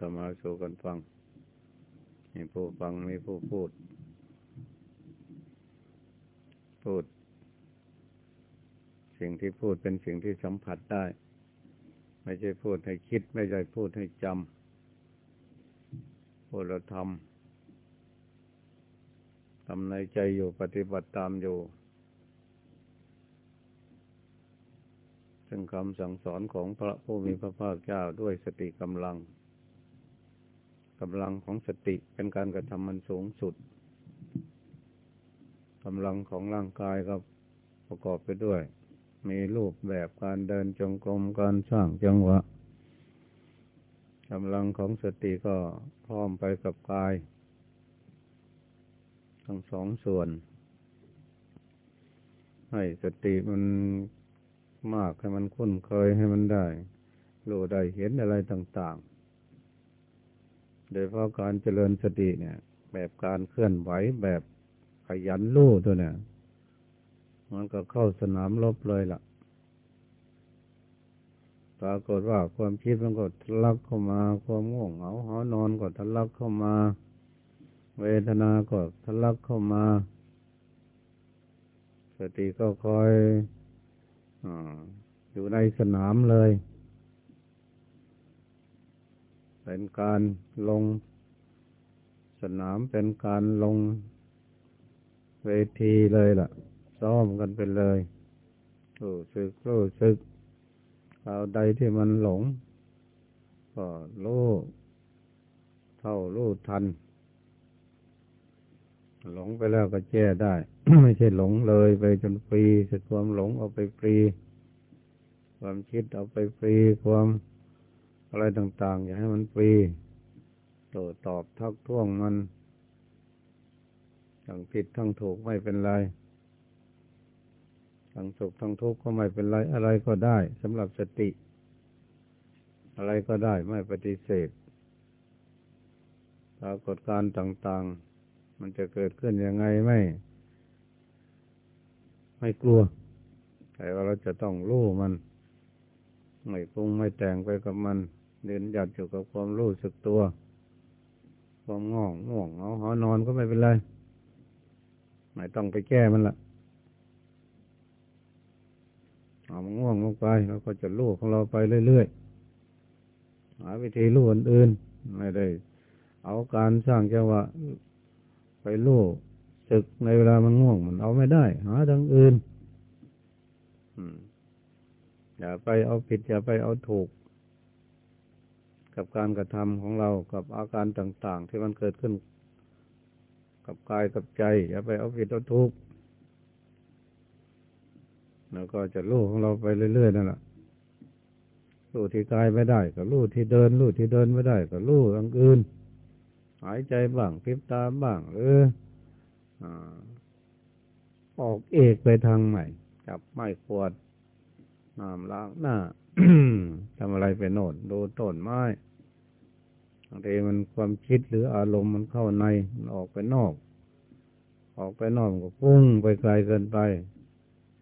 ธรรมาสู่กันฟังมีผู้ฟังมีผู้พูด พูด สิ่งที่พูดเป็นสิ่งที่สัมผัสได้ ไม่ใช่พูดให้คิด ไม่ใช่พูดให้จำพูดแล้วทำทำในใจอยู่ปฏิบัติตามอยู่ซึ่งคำสั่งสอนของพระผู้มีพระภาคเจ้าด้วยสติกำลัง กำลังของสติเป็นการกระทำมันสูงสุดกำลังของร่างกายก็ประกอบไปด้วย มีรูปแบบการเดินจงกรมการสร้างจังหวะกำลังของสติก็พร้อมไปกับกาย ทั้งสองส่วน ให้สติมันมากให้มันคุ้นเคยให้มันได้รู้ได้เห็นอะไรต่าง ๆ โดยเพราะการเจริญสติเนี่ย แบบการเคลื่อนไหวแบบขยันรู้ตัวเนี่ย มันก็เข้าสนามรบเลยละ่ะปรากฏว่าความคิดมันก็ทะลักเข้ามา ความง่วงเหงาหอนอนก็ทะลักเข้ามา เวทนาก็ทะลักเข้ามา สติก็คอยอยู่ในสนามเลย เป็นการลง สนามเป็นการลงเวทีเลยล่ะ ซ้อมกันไปเลยรู้สึกรู้สึกเอาใดที่มันหลง ก็รู้เท่ารู้ทัน หลงไปแล้วก็แก้ได้ ไม่ใช่หลงเลยไปจนฟรีสุดความหลงเอาไปฟรี ความคิดเอาไปฟรีความ อะไรต่างๆ อย่าให้มันฟรีโตตอบทักท้วงมันทั้งผิดทั้งถูกไม่เป็นไรทั้งสุขทั้งทุกข์ก็ไม่เป็นไร อะไรก็ได้สำหรับสติ อะไรก็ได้ไม่ปฏิเสธปรากฏการต่างๆ มันจะเกิดขึ้นยังไงไม่ ไม่กลัวแต่ว่าเราจะต้องรู้มัน ไม่ปรุงไม่แต่งไปกับมัน เดินหยัดอยู่กับความรู้สึกตัว ความง่วงง่วงเอาหอนอนก็ไม่เป็นไร ไม่ต้องไปแก้มันละเอามันง่วงลงไปเราก็จะรู้ของเราไปเรื่อยๆ หาวิธีรู้อื่นๆไม่ได้ เอาการสร้างจังหวะไปรู้สึกในเวลามันง่วงมันเอาไม่ได้ หาทางอื่นอย่าไปเอาผิดอย่าไปเอาถูก กับการกระทำของเรากับอาการต่าง ๆ ที่มันเกิดขึ้น กับกายกับใจ อย่าไปเอาผิดเอาถูกข์แล้วก็จะลู่ของเราไปเรื่อยๆนั่นแหละลู่ที่กายไม่ได้ ก็ลู่ที่เดินลู่ที่เดินไม่ได้ ก็ลู่ทางอื่น หายใจบ้างพิบตาบ้างเออออกเอกไปทางใหม่จับไม้ขวดน้ำล้างหน้า ทำอะไรไปโน่นดูต้นไม้บางทีมันความคิดหรืออารมณ์มันเข้าในมันออกไปนอก ออกไปนอกก็พุ่งไปไกลเกินไป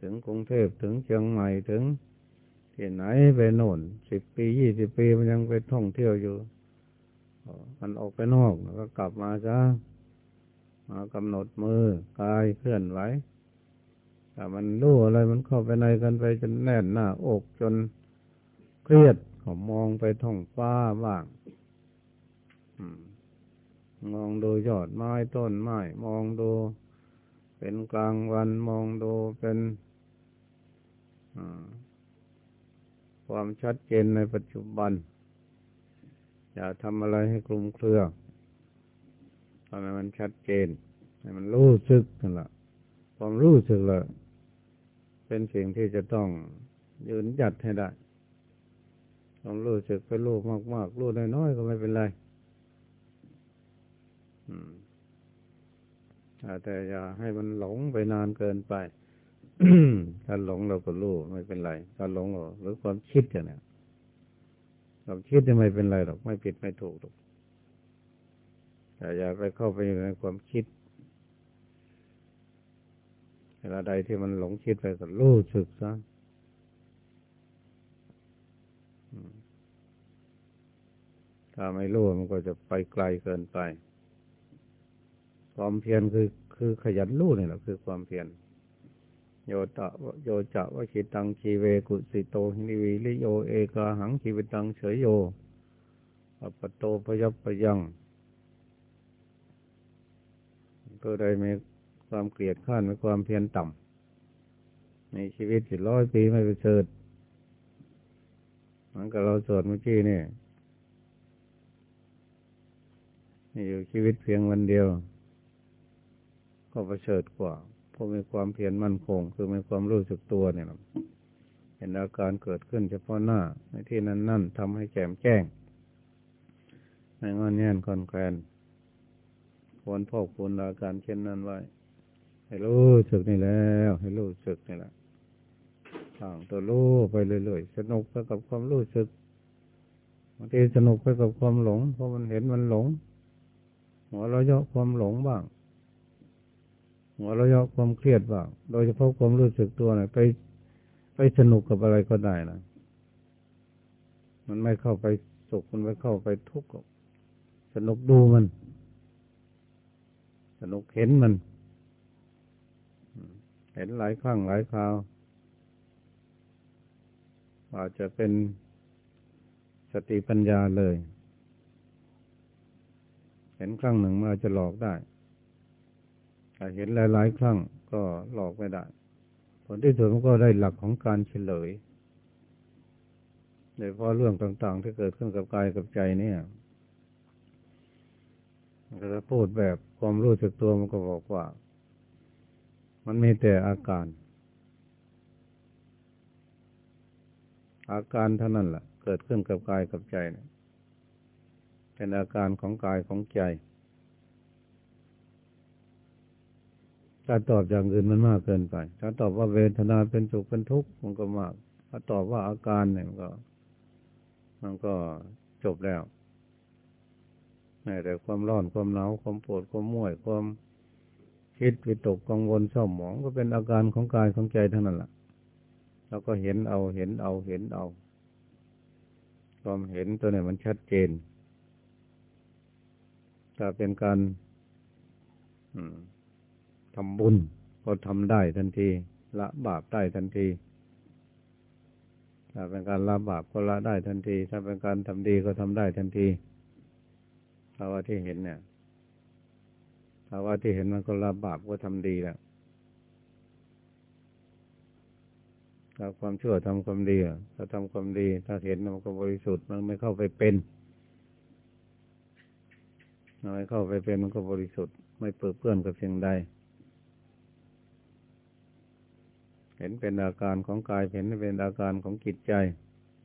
ถึงกรุงเทพถึงเชียงใหม่ถึงที่ไหนไปโน่นสิบปียี่สิบปีมันยังไปท่องเที่ยวอยู่ มันออกไปนอกแล้วก็กลับมาจ้ามากำหนดมือกายเคลื่อนไหวแต่มันรู้อะไรมันเข้าไปในกันไปจนแน่นหน้าอกจน รียดก็มองไปท้องฟ้าบ้างมองดูยอดไม้ต้นไม้มองดู เป็นกลางวันมองดูเป็นความชัดเจนในปัจจุบัน อย่าทำอะไรให้คลุมเครือทำให้มันชัดเจน ให้มันรู้สึกนั่นแหละความรู้สึกลยเป็นสิ่งที่จะต้องยืนหยัดให้ได้ ต้องรู้สึกไปรู้มากๆรู้น้อยๆก็ไม่เป็นไรแต่อย่าให้มันหลงไปนานเกินไปถ้าหลงเราก็รู้ไม่เป็นไรถ้าหลงหรือความคิดเนี่ยความคิดจะไม่เป็นไรหรอกไม่ผิดไม่ถูกหรอกแต่อย่าไปเข้าไปในความคิดเวลาใดที่มันหลงคิดไปก็รู้สึกซะ ถ้าไม่รู้มันก็จะไปไกลเกินไป ความเพียรคือคือขยันรู้นี่แหละคือความเพียรโยตะโยจะวชิตังชีเวกุสิโตหินิวิลิโยเอกาหังชีวิตังเฉยโยอปโตพยัพยังก็ได้มีความเกลียดข้านมีความเพียรต่ำในชีวิตสิร้อยปีไม่ไปเสิดมันก็เราสวดเมื่อกี้นี่ นี่อยู่ชีวิตเพียงวันเดียว ก็ประเสริฐกว่าเพราะมีความเพียรมั่นคง คือมีความรู้สึกตัวเนี่ยเห็นอาการเกิดขึ้นเฉพาะหน้า ในที่นั้นนั่นทำให้แจ่มแจ้งในงอนแง่นคอนแคลนควรพอกควรอาการเช่นนั้นไว้ ให้รู้สึกนี่แล้ว ให้รู้สึกนี่แหละทางตัวรู้ไปเรื่อยๆสนุกไปกับความรู้สึกบางทีสนุกไปกับความหลง เพราะมันเห็นมันหลง หัวเราเยาะความหลงบ้าง หัวเราเยาะความเครียดบ้าง โดยเฉพาะความรู้สึกตัวนี่ยไปไปสนุกกับอะไรก็ได้นะมันไม่เข้าไปสุขมันไม่เข้าไปทุกข์สนุกดูมัน สนุกเห็นมัน เห็นหลายครั้งหลายคราวอาจจะเป็นสติปัญญาเลย ห็นครั้งหนึ่งมันอาจจะหลอกได้แต่เห็นหลาย ๆ ครั้งก็หลอกไม่ได้ ผลที่สุดมันก็ได้หลักของการเฉลยโดยเพราะเรื่องต่าง ๆ ที่เกิดขึ้นกับกายกับใจเนี่ยถ้าพูดแบบความรู้สึกตัวมันก็บอกว่า มันมีแต่อาการ อาการเท่านั้นแหละเกิดขึ้นกับกายกับใจเนี่ย เป็นอาการของกายของใจ ถ้าตอบอย่างอื่นมันมากเกินไป ถ้าตอบว่าเวทนาเป็นสุขเป็นทุกข์มันก็มาก ถ้าตอบว่าอาการเนี่ยมันก็ มันก็จบแล้วแต่ความร้อนความหนาวความปวดความม่วยความคิดวิตกกังวลเศร้าหมองก็เป็นอาการของกายของใจเท่านั้นแหละแล้วก็เห็นเอาเห็นเอาเห็นเอาความเห็นตัวนี้มันชัดเจน ถ้าเป็นการทำบุญก็ทำได้ทันที ละบาปได้ทันที ถ้าเป็นการละบาปก็ละได้ทันที ถ้าเป็นการทำดีก็ทำได้ทันทีภาวะที่เห็นเนี่ยภาวะที่เห็นมันก็ละบาปก็ทำดีแล้วถ้าความชั่วทำความดีถ้าทำความดี ถ้าเห็นมันก็บริสุทธิ์มันไม่เข้าไปเป็น ไม่เข้าไปเป็นมันก็บริสุทธิ์ ไม่เปื้อเปื้อนกับสิ่งใด เห็นเป็นอาการของกายเห็นเป็นอาการของจิตใจ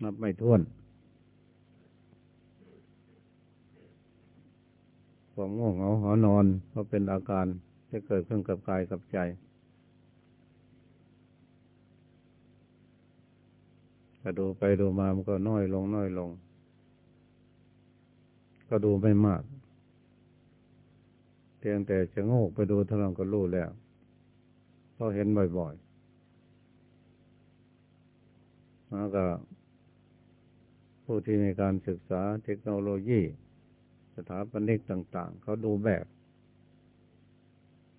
นับไม่ถ้วนความง่วงเหงาหอนอนก็เป็นอาการที่เกิดขึ้นกับกายกับใจก็ดูไปดูมามันก็น้อยลงน้อยลง ก็ดูไม่มาก พียงแต่จะงกไปดูเท่านั้นก็รู้แล้วเพราะเห็นบ่อยๆแล้วก็ผู้ที่มีการศึกษาเทคโนโลยี สถาปนิกต่าง ๆ เขาดูแบบ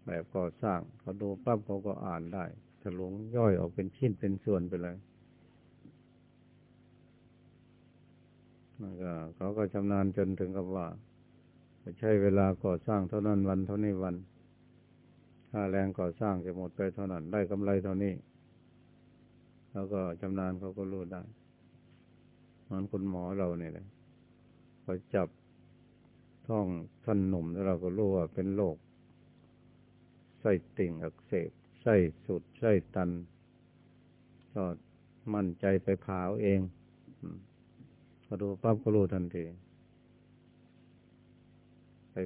แบบก่อสร้าง เขาดูปั๊บเขาก็อ่านได้ถลุงย่อยออกเป็นชิ้นเป็นส่วนไปเลยนั่นก็เขาก็ชำนาญจนถึงกับว่า ไม่ใช้เวลาก่อสร้างเท่านั้นวันเท่านี้วันค่าแรงก่อสร้างจะหมดไปเท่านั้นได้กำไรเท่านี้ แล้วก็ชำนาญเขาก็รู้ได้มันคุณหมอเราเนี่ยเลยพอจับท้องท่านหนุ่มแล้วเราก็รู้ว่าเป็นโรคไส้ติ่งอักเสบไส้สุดไส้ตัน ก็มั่นใจไปผ่าเองพอดูปั๊บก็รู้ทันที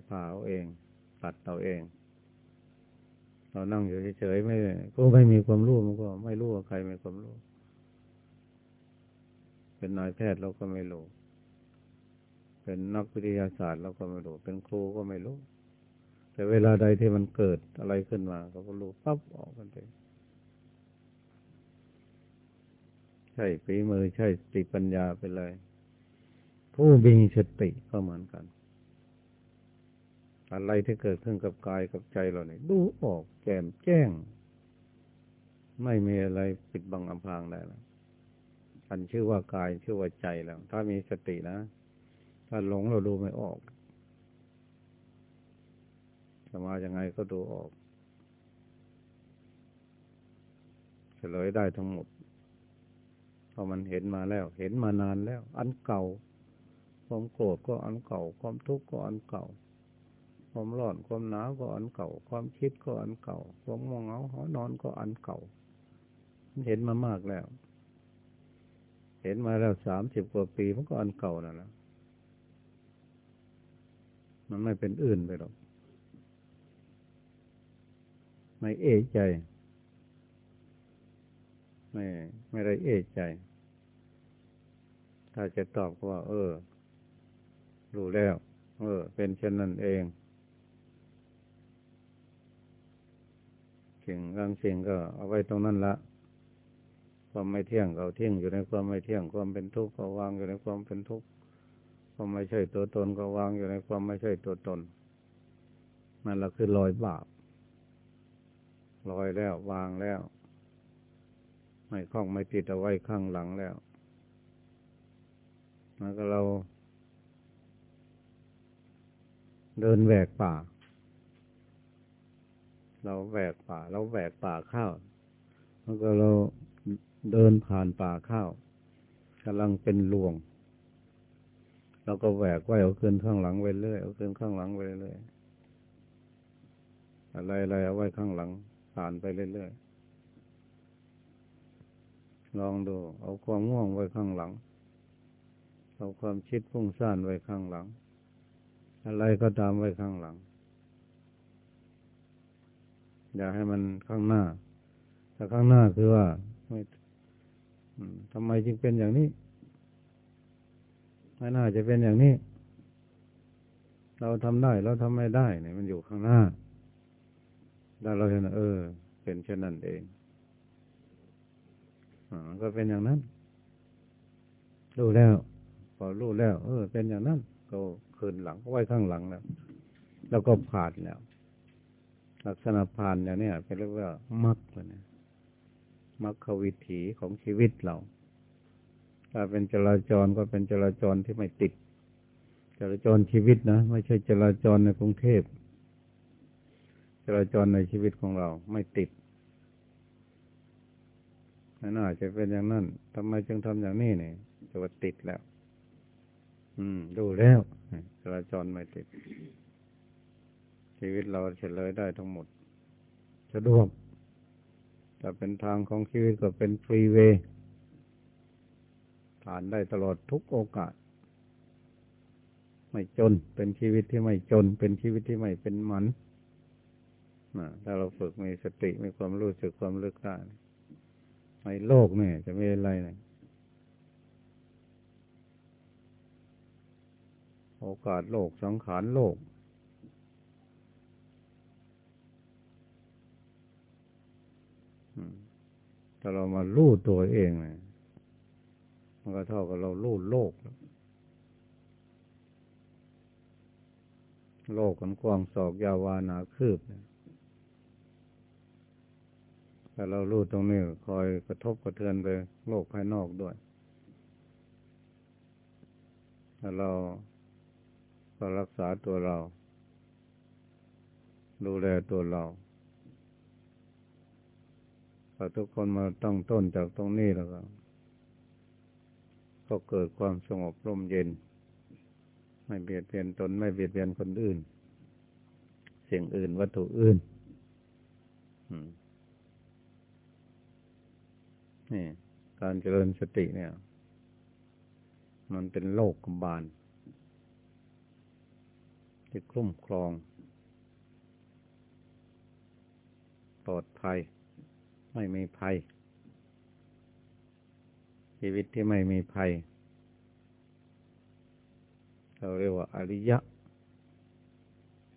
ผ่าเอาเอง ตัดเอาเอง เรานั่งอยู่เฉยๆไม่ก็ไม่มีความรู้มันก็ ไม่รู้ว่าใครมีความรู้ เป็นนายแพทย์เราก็ไม่รู้ เป็นนักวิทยาศาสตร์เราก็ไม่รู้ เป็นครูก็ไม่รู้ แต่เวลาใดที่มันเกิดอะไรขึ้นมาเขาก็รู้ปั๊บออกกันเลยใช่ฝีมือใช่สติปัญญาไปเลย ผู้มีสติก็เหมือนกัน อะไรที่เกิดขึ้นกับกายกับใจเราเนี่ยดูออกแจ่มแจ้ง ไม่มีอะไรปิดบังอำพรางได้แล้วอันชื่อว่ากายชื่อว่าใจแล้ว ถ้ามีสตินะ ถ้าหลงเราดูไม่ออกจะมายังไงก็ดูออกเฉลยได้ทั้งหมดเพอมันเห็นมาแล้ว เห็นมานานแล้ว อันเก่าความโกรธก็อันเก่า ความทุกข์ก็อันเก่า ความร้อนความหนาวก็อันเก่า ความคิดก็อันเก่า ความมองเหงาหอนอนก็อันเก่าเห็นมามากแล้ว เห็นมาแล้วสามสิบกว่าปีมันก็อันเก่านั่นะมันไม่เป็นอื่นไปหรอกไม่เอะใจ ไม่ไม่ได้เอะใจ ถ้าจะตอบว่า เออ รู้แล้ว เออ เป็นเช่นนั้นเอง สิ่งบางสิ่งก็เอาไว้ตรงนั้นละความไม่เที่ยงเขาเที่ยงอยู่ในความไม่เที่ยงความเป็นทุกข์ก็วางอยู่ในความเป็นทุกข์ความไม่ใช่ตัวตนก็วางอยู่ในความไม่ใช่ตัวตนนั่นแหละคือลอยบาปลอยแล้ววางแล้ว ไม่คล้องไม่ติดเอาไว้ข้างหลังแล้วแล้วก็เรา เดินแหวกป่า เราแหวกป่า เราแหวกป่าข้าว แล้วก็เราเดินผ่านป่าข้าวกำลังเป็นลวง เราก็แหวกไว้เอาขึ้นข้างหลังไว้เรื่อยเอาขึ้นข้างหลังไว้เรื่อยอะไรอะไรเอาไว้ข้างหลัง ผ่านไปเรื่อยๆลองดู เอาความง่วงไว้ข้างหลัง เอาความคิดพุ่งซ่านไว้ข้างหลัง อะไรก็ตามไว้ข้างหลัง อย่าให้มันข้างหน้า แต่ข้างหน้าคือว่าไม่ทำไมจึงเป็นอย่างนี้ไม่น่าจะเป็นอย่างนี้ เราทำได้เราทำไม่ได้เนี่ยมันอยู่ข้างหน้าแล้วเราเห็นเออ เป็นเช่นนั้นเองอก็เป็นอย่างนั้นรู้แล้วพอรู้แล้ว เออ เป็นอย่างนั้น ก็คืนหลังไว้ข้างหลังแล้ว แล้วก็ผ่านแล้ว ลักษณะผ่านอย่างนี้เป็นเรียกว่ามักเลยนะมรรควิถีของชีวิตเรา ถ้าเป็นจราจรก็เป็นจราจรที่ไม่ติด จราจรชีวิตนะ ไม่ใช่จราจรในกรุงเทพ จราจรในชีวิตของเราไม่ติดนั่นอาจะเป็นอย่างนั้นทำไมจึงทำอย่างนี้เนี่ยจะว่าติดแล้ว อืม ดูแล้วจราจรไม่ติด ชีวิตเราเฉลยได้ทั้งหมดสะดวกถ้าเป็นทางของชีวิตก็เป็นฟรีเวย์ผ่านได้ตลอดทุกโอกาส ไม่จนเป็นชีวิตที่ไม่จน เป็นชีวิตที่ไม่เป็นหมันนะถ้าเราฝึกมีสติมีความรู้สึกความลึกได้ในโลกเนี่ยจะไม่อะไรเนี่ยโอกาสโลกสังขารโลก ถ้าเรามาลู่ตัวเองเนี่ยมันก็เท่ากับเราลู่โลก โลกกันกว้างศอกยาวานาคืบแต่เราลู่ตรงนี้คอยกระทบกระเทือนไปโลกภายนอกด้วยถ้าเราก็รักษาตัวเรา ดูแลตัวเราาทุกคนมาตั้งต้นจากตรงนี้แล้วก็ก็เกิดความสงบร่มเย็น ไม่เบียดเบียนตนไม่เบียดเบียนคนอื่น สิ่งอื่นวัตถุอื่นนี่การเจริญสติเนี่ย มันเป็นโลกกบาลที่คุ้มครอง ปลอดภัย ไม่มีภัย ชีวิตที่ไม่มีภัย เราเรียกว่าอริยะ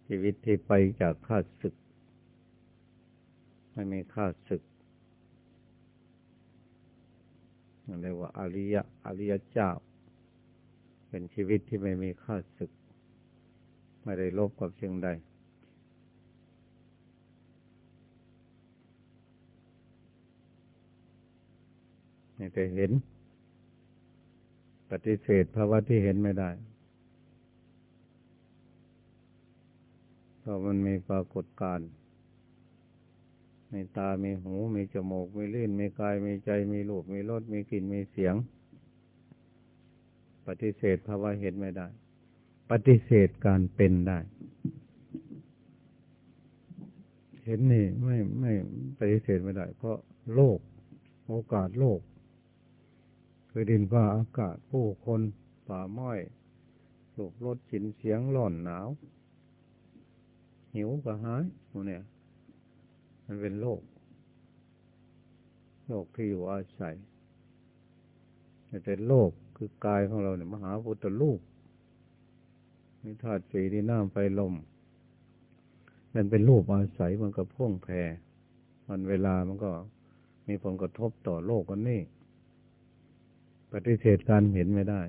ชีวิตที่ไปจากข้าศึก ไม่มีข้าศึกเราเรียกว่าอริยะอริยเจ้า เป็นชีวิตที่ไม่มีค่าศึก ไม่ได้ลบกับเชิงใด นี่แต่เห็น ปฏิเสธภาวะที่เห็นไม่ได้เพราะมันมีปรากฏการณ์มีตา มีหู มีจมูก มีลิ้น มีกาย มีใจ มีรูป มีรส มีกลิ่น มีเสียง ปฏิเสธภาวะเห็นไม่ได้ ปฏิเสธการเป็นได้ เห็นนี่ไม่ไม่ปฏิเสธไม่ได้ เพราะโลก โอกาสโลก คือดินฟ้าอากาศผู้คนป่าไม้ลูกรถฉินเสียงหล่อนหนาว หิวกระหายพวกเนี่ย มันเป็นโลก โลกที่อยู่อาศัยแต่โลกคือกายของเราเนี่ยมหาพุทธลูกมีธาตุสีที่น้ำไฟลมมันเป็นรูปอาศัยมันก็พ่วงแพรมันเวลามันก็มีผลกระทบต่อโลกกันนี่ ปฏิเสธการเห็นไม่ได้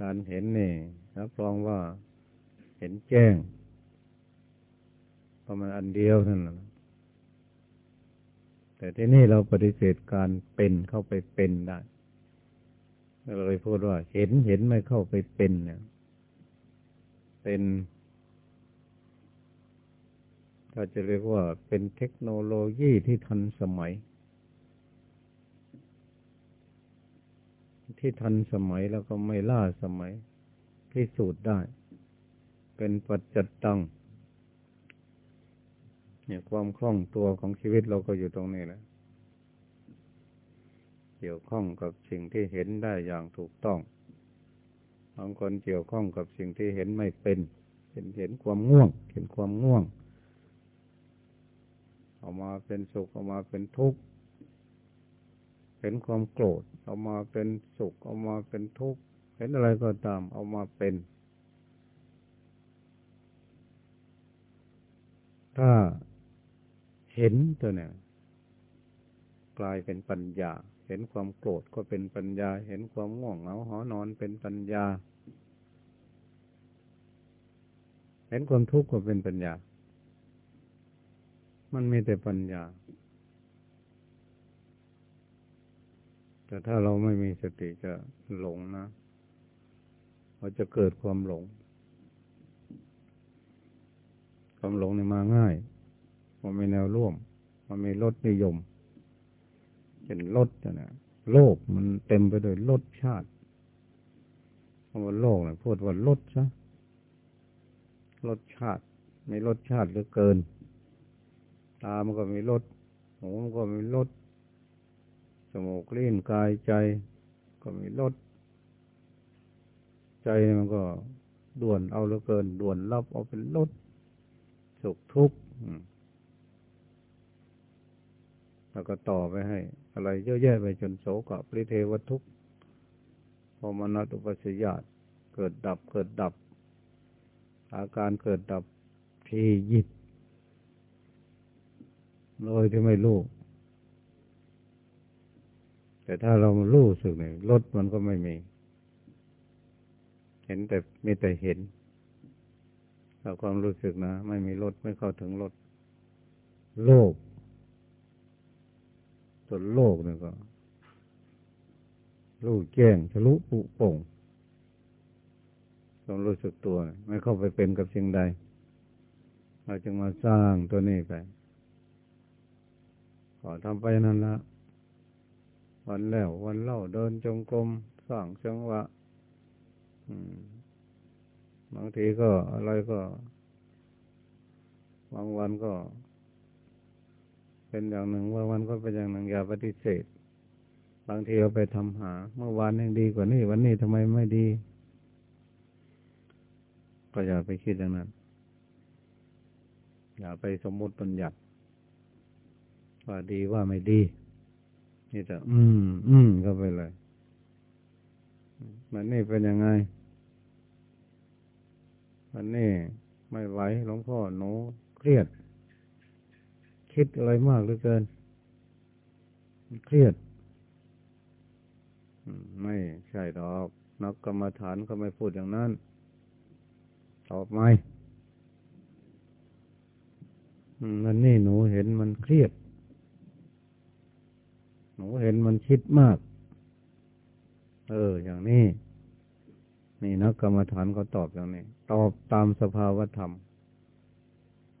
การเห็นนี่รับรองว่าเห็นแจ้งประมาณอันเดียวนั่นแหละแต่ที่นี่เราปฏิเสธการเป็นเข้าไปเป็นได้เราเลยพูดว่า เห็นเห็นไม่เข้าไปเป็นเนี่ย เป็นก็จะเรียกว่าเป็นเทคโนโลยีที่ทันสมัย ที่ทันสมัยแล้วก็ไม่ล่าสมัยพิสูจน์ได้ เป็นปัจจตังเนี่ยความคล่องตัวของชีวิตเราก็อยู่ตรงนี้แหละเกี่ยวข้องกับสิ่งที่เห็นได้อย่างถูกต้องบางคนเกี่ยวข้องกับสิ่งที่เห็นไม่เป็นเห็นเห็นความง่วง เห็นความง่วงเอามาเป็นสุขเอามาเป็นทุกข์ ห็นความโกรธ เอามาเป็นสุข เอามาเป็นทุกข์ เห็นอะไรก็ตาม เอามาเป็น ถ้าเห็นตัวเนี่ยกลายเป็นปัญญา เห็นความโกรธก็เป็นปัญญา เห็นความง่วงเหงาหอนอนเป็นปัญญา เห็นความทุกข์ก็เป็นปัญญา มันมีแต่ปัญญา แต่ถ้าเราไม่มีสติจะหลงนะเราจะเกิดความหลง ความหลงนี่มาง่าย มันมีแนวร่วม มันมีรสนิยมเป็นรสนะโลกมันเต็มไปด้วยรสชาติคำว่าโลกนะพูดว่ารสซะรสชาติมีรสชาติเหลือเกิน ตามันก็มีรสหูมันก็มีรสส มองลิ้นกายใจ ก็มีรสใจมันก็ด่วนเอาเหลือเกิน ด่วนรับเอาเป็นรสสุขทุกข์แล้วก็ต่อไปให้ อะไรเยอะแยะไปจนโสกปริเทวทุกข์พอมนัตุปัสยาตเกิดดับเกิดดับ อาการเกิดดับทียิบโดยที่ไม่รู้ แต่ถ้าเรารู้สึกเนี่ยรถมันก็ไม่มี เห็นแต่มีแต่เห็นเราความรู้สึกนะ ไม่มีรถไม่เข้าถึงรถโลกตัวโลกนี่ก็รู้แจ้งทะลุปุโป่งต้องรู้สึกตัว ไม่เข้าไปเป็นกับสิ่งใด เราจึงมาสร้างตัวนี้ไป ขอทำไปนั่นละ วันแล้ววันเล่าเดินจงกรมสร้างจังหวะบางทีก็อะไรก็บางวันก็ เป็นอย่างหนึ่งว่าวันก็เป็นอย่างหนึ่งอย่าปฏิเสธ บางทีเราไปทำหา เมื่อวานยังดีกว่านี้วันนี้ทำไมไม่ดี ก็อย่าไปคิดอย่างนั้น อย่าไปสมมติปัญญัติว่าดีว่าไม่ดี นี่จะอืม อืมก็ไปเลย มันนี่เป็นยังไง มันนี่ไม่ไหวหลวงพ่อหนูเครียด คิดอะไรมากเหลือเกิน เครียดไม่ใช่ดอก นักกรรมฐานก็ไม่พูดอย่างนั้น ตอบไหมมันนี่หนูเห็นมันเครียด หนูเห็นมันคิดมาก เออ อย่างนี้ นี่นักกรรมฐานเขาตอบอย่างนี้ ตอบตามสภาวธรรม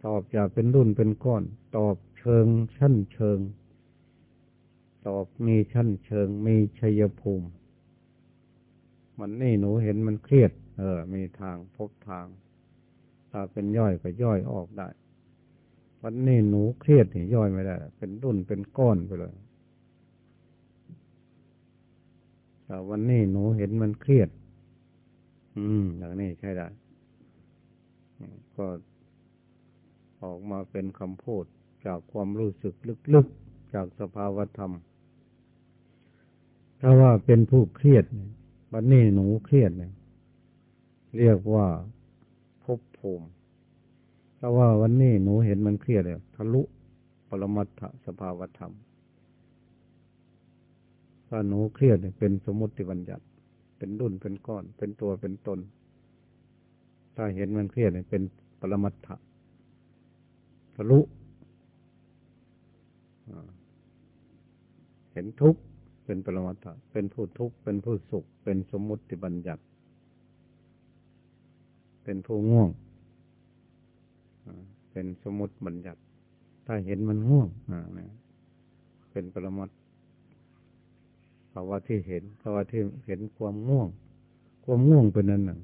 ตอบอย่าเป็นรุ่นเป็นก้อน ตอบเชิงชั้นเชิง ตอบมีชั้นเชิง มีชัยภูมิ มันนี่หนูเห็นมันเครียด เออ มีทางพบทาง ถ้าเป็นย่อยก็ย่อยออกได้วันนี้หนูเครียดนี่ย่อยไม่ได้ เป็นรุ่นเป็นก้อนไปเลย แต่ วันนี้หนูเห็นมันเครียด อืมอย่างนี้ใช่ได้ก็ออกมาเป็นคำพูดจากความรู้สึกลึกๆ จากสภาวธรรม ถ้าว่าเป็นผู้เครียดวันนี้หนูเครียดเนี่ยเรียกว่าภพภูมิถ้าว่าวันนี้หนูเห็นมันเครียดเลยทะลุปรมัตถสภาวธรรม ถ้าหนูเครียดเนี่ยเป็นสมมติบัญญัติ เป็นดุนเป็นก้อน เป็นตัวเป็นตน ถ้าเห็นมันเครียดเนี่ยเป็นปรมัตถะทะลุเห็นทุกข์เป็นปรมัตถะเป็นผู้ทุกข์เป็นผู้สุข เป็นสมมติบัญญัติ เป็นผู้ง่วงเป็นสมมติบัญญัติ ถ้าเห็นมันง่วงเป็นปรมัต ภาวะที่เห็นภาวะที่เห็นความง่วง ความง่วงเป็นนั้นหนึ่ง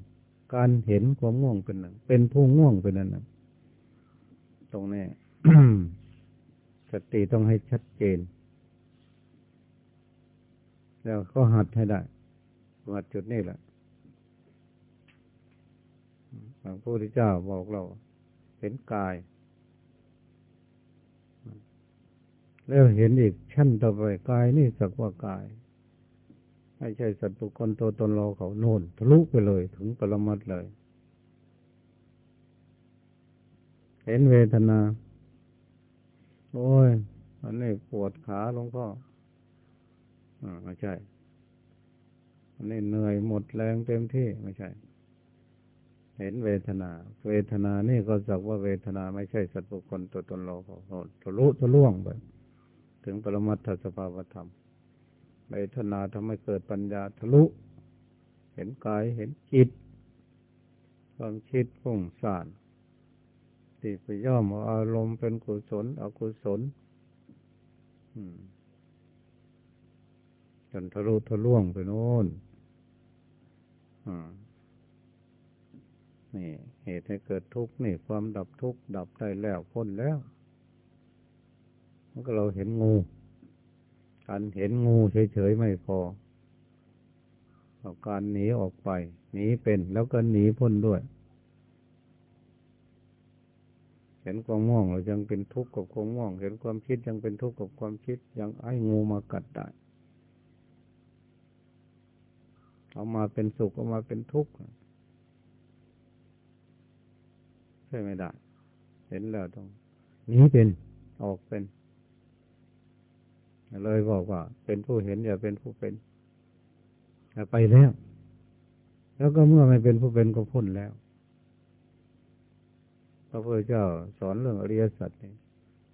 การเห็นความง่วงเป็นหนึ่งเป็นผู้ง่วงเป็นนั้นหนึ่งตรงนี้สติต้องให้ชัดเจน แล้วก็หัดให้ได้หัดจุดนี้แหละพระพุทธเจ้าบอกเรา เห็นกาย แล้วเห็นอีกชั้นต่อไปกายนี่สักว่ากาย ไม่ใช่สัตว์บุคคลตัวตนเราเขาโน่นทะลุไปเลยถึงปรมัตเลย เห็นเวทนา โอ้ยอันนี้ปวดขาหลวงพ่ออ่าไม่ใช่ อันนี้เหนื่อยหมดแรงเต็มที่ไม่ใช่ เห็นเวทนา เวทนานี่ก็สักว่าเวทนาไม่ใช่สัตว์บุคคลตัวตนเราเขาโน่นทะลุทะลวงไปถึงปรมัตถสภาวธรรม เวทนาทำให้เกิดปัญญาทะลุ เห็นกายเห็นจิตความคิดพุ่งสานที่ไปย่อมอารมณ์เป็นกุศลอกุศลจนทะลุทะล่วงไปโน่นนี่ เหตุให้เกิดทุกข์นี่ความดับทุกข์ดับได้แล้วพ้นแล้วมันก็เราเห็นงู การเห็นงูเฉยๆไม่พอการหนีออกไป หนีเป็นแล้วก็หนีพ้นด้วย เห็นความง่วงเรายังเป็นทุกข์กับความง่วง เห็นความคิดยังเป็นทุกข์กับความคิด ยังไอ้งูมากัดได้เอามาเป็นสุขเอามาเป็นทุกข์ใช่ไม่ได้ เห็นแล้วต้องนี้เป็นออกเป็น เลยบอกว่า เป็นผู้เห็นอย่าเป็นผู้เป็นไปแล้ว แล้วก็เมื่อไม่เป็นผู้เป็นก็พ้นแล้วพระพุทธเจ้าสอนเรื่องอริยสัจ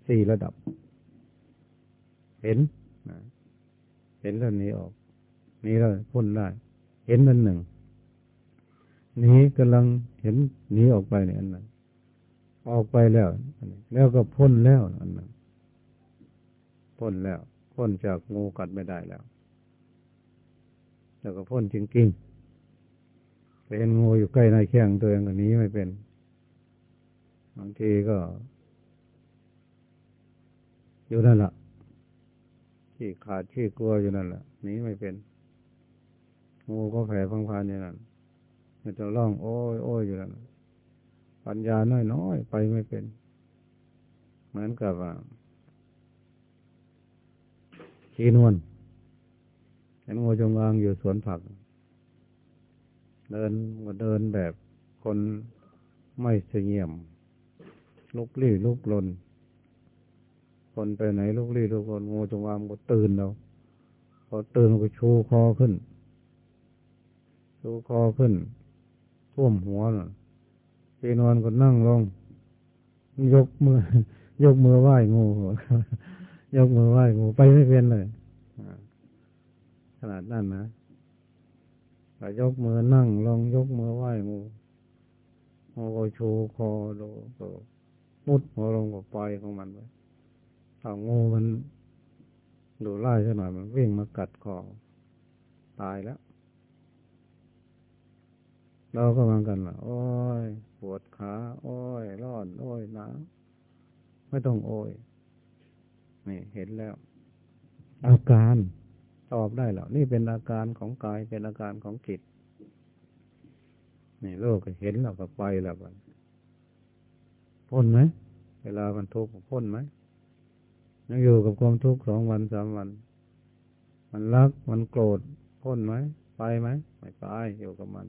สี่ระดับ เห็นเห็นเรื่องนี้ออกนี้เราพ้นได้ เห็นนั่นหนึ่งนี้กำลังเห็นนี้ออกไปเนี่ยอันนั้นออกไปแล้วแล้วก็พ้นแล้วอันนั้นพ้นแล้ว พ้นจากงูกัดไม่ได้แล้ว แล้วก็พ้นจริงๆเป็นงูอยู่ใกล้ในแข้งตัวเองอันนี้ไม่เป็น บางทีก็ อยู่นั่นแหละที่ขาดที่กลัวอยู่นั่นแหละนี้ไม่เป็น งูก็แผ่พังพานอย่างนั้นมันจะร้องโอ้ยโอ้ยอยู่นั่นปัญญาน้อยน้อยไปไม่เป็น เหมือนกับว่า ชีนวลเห็นงูจงอางอยู่สวนผัก เดินก็เดินแบบคนไม่เสียม ลุกลี้ลุกลน คนไปไหนลุกลี้ลุกลนงูจงอางก็ตื่นเราพอตื่นก็ชูคอขึ้น ชูคอขึ้นท่วมหัวน่ะพี่นอนก็นั่งลง ยกมือ ยกมือไหว้งู ยกมือไหว้งูไปไม่เป็นเลยขนาดนั้นนะแต่ยกมือนั่งลองยกมือไหว้งูงูก็ชูคอโดก็มุดหัวลงก็ปล่อยของมันไปถ้างูมันดูไล่ซะหน่อยมันวิ่งมากัดคอตายแล้ว เราก็มือนกันล่ะโอ้ย ปวดขา โอ้ย ร้อน โอ้ยหนาวไม่ต้องโอ้ย นี่เห็นแล้ว อาการตอบได้แล้วนี่เป็นอาการของกายเป็นอาการของจิตนี่โลกก็เห็นแล้วก็ไปแล้วกันพ้นไหมเวลามันทุกข์พ้นไหมยังอยู่กับความทุกข์สองวันสามวัน มันรักมันโกรธพ้นไหมไปไหมไม่ไปอยู่กับมัน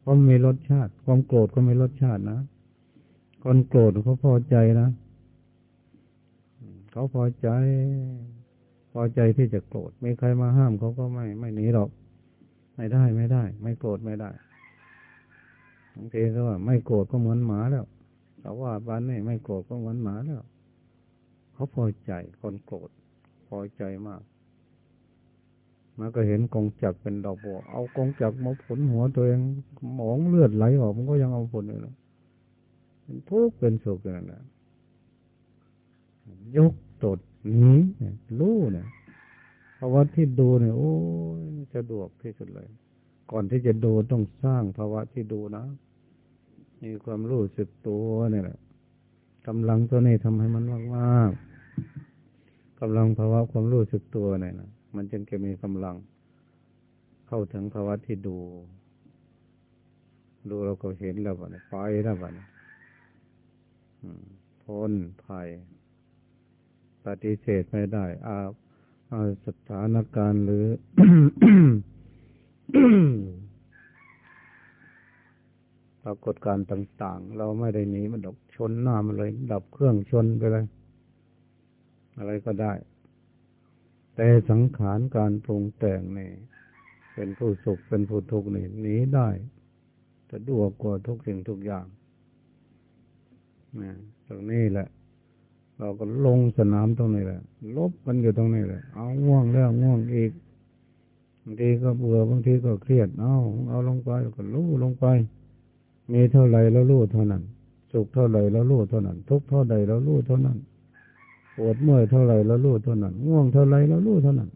เพราะมีรสชาติ ความโกรธก็มีรสชาตินะคนโกรธเขาพอใจนะ เขาพอใจ พอใจที่จะโกรธมีใครมาห้ามเขาก็ไม่ไม่หนีหรอก ไม่ได้ไม่ได้ ไม่โกรธไม่ได้บางทีก็ว่าไม่โกรธก็เหมือนหมาแล้วแต่ว่าบ้านนี้ไม่โกรธก็เหมือนหมาแล้ว เขาพอใจคนโกรธพอใจมากมันก็เห็นกองจักเป็นดอกบัว เอากองจักมาผลหัวตัวเองหมองเลือดไหลออกมันก็ยังเอาผลอยู่นะเป็นทุกข์เป็นสุขอย่างนั้นยก ตดนี้รู้เนี่ยภาวะที่ดูเนี่ยโอ้ยจะดวกที่สุดเลย ก่อนที่จะดูต้องสร้างภาวะที่ดูนะมีความรู้สึกตัวเนี่ยแหละกำลังตัวนี้ทำให้มันมากมากกำลังภาวะความรู้สึกตัวเนี่ยนะมันจึงจะมีกำลัง เข้าถึงภาวะที่ดู ดูเราก็เห็นแล้วบ่เนี่ยไปแล้วบ่เนี่ยพ้นภัย ปฏิเสธไม่ได้อาอาสถานการณ์หรือปรากฏการต่าง ๆ เราไม่ได้หนีมันดอกชนหน้ามันเลย ดับเครื่องชนไปเลย อะไรก็ได้ แต่สังขารการปรุงแต่งนี่เป็นผู้สุขเป็นผู้ทุกข์นี่หนีได้จะดวกกว่าทุกสิ่งทุกอย่างนะตรงนี้แหละ เราก็ลงสนามตรงนี้แหละ ลบกันอยู่ตรงนี้แหละ เอาง่วงแล้วง่วงอีกบางทีก็เบื่อบางทีก็เครียด เอาเอาลงไปก็รู้ลงไป มีเท่าไรแล้วรู้เท่านั้น สุขเท่าไรแล้วรู้เท่านั้น ทุกเท่าใดแล้วรู้เท่านั้นปวดเมื่อยเท่าไรเรารู้เท่านั้น ง่วงเท่าไรเรารู้เท่านั้น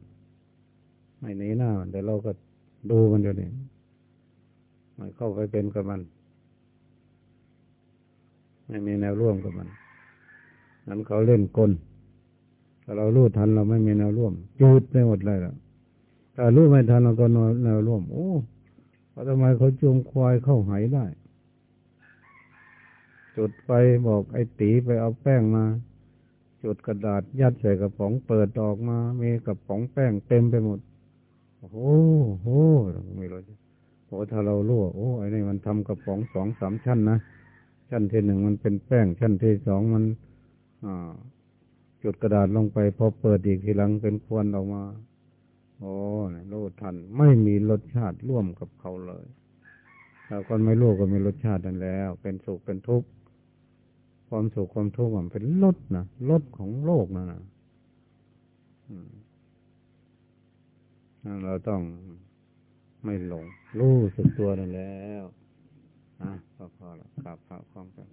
ไม่หนีหน้าแต่เราก็ดูมันอยู่นี่ไม่เข้าไปเป็นกับมัน ไม่มีแนวร่วมกับมัน นั้นเขาเล่นกลถ้าเรารู้ทันเราไม่มีแนวร่วมจุดไปหมดเลยล่ะถ้ารู้ไม่ทันเราก็นอนแนวร่วม โอ้ทำไมเขาจูงควายเข้าหายได้ จุดไปบอกไอ้ตีไปเอาแป้งมา จุดกระดาษยัดใส่กระป๋องเปิดออกมา มีกระป๋องแป้งเต็มไปหมด โอ้โหโหไม่รู้โอ้ถ้าเรารู้โอ้ไอ้นี่มันทำกระป๋องสองสามชั้นนะชั้นที่หนึ่งมันเป็นแป้งชั้นที่สองมัน จุดกระดาษลงไปพอเปิดอีกทีหลังเป็นควนออกมาโอ้รู้ทัน ไม่มีรสชาติร่วมกับเขาเลยถ้าคนไม่รู้ก็มีรสชาตินั่นแล้ว เป็นสุขเป็นทุกข์ความสุขความทุกข์มันเป็นลดนะลดของโลกนะนะเราต้องไม่หลง รู้สึกตัวนั่นแล้ว อะพอพอแล้วกลับพระพร้อมกัน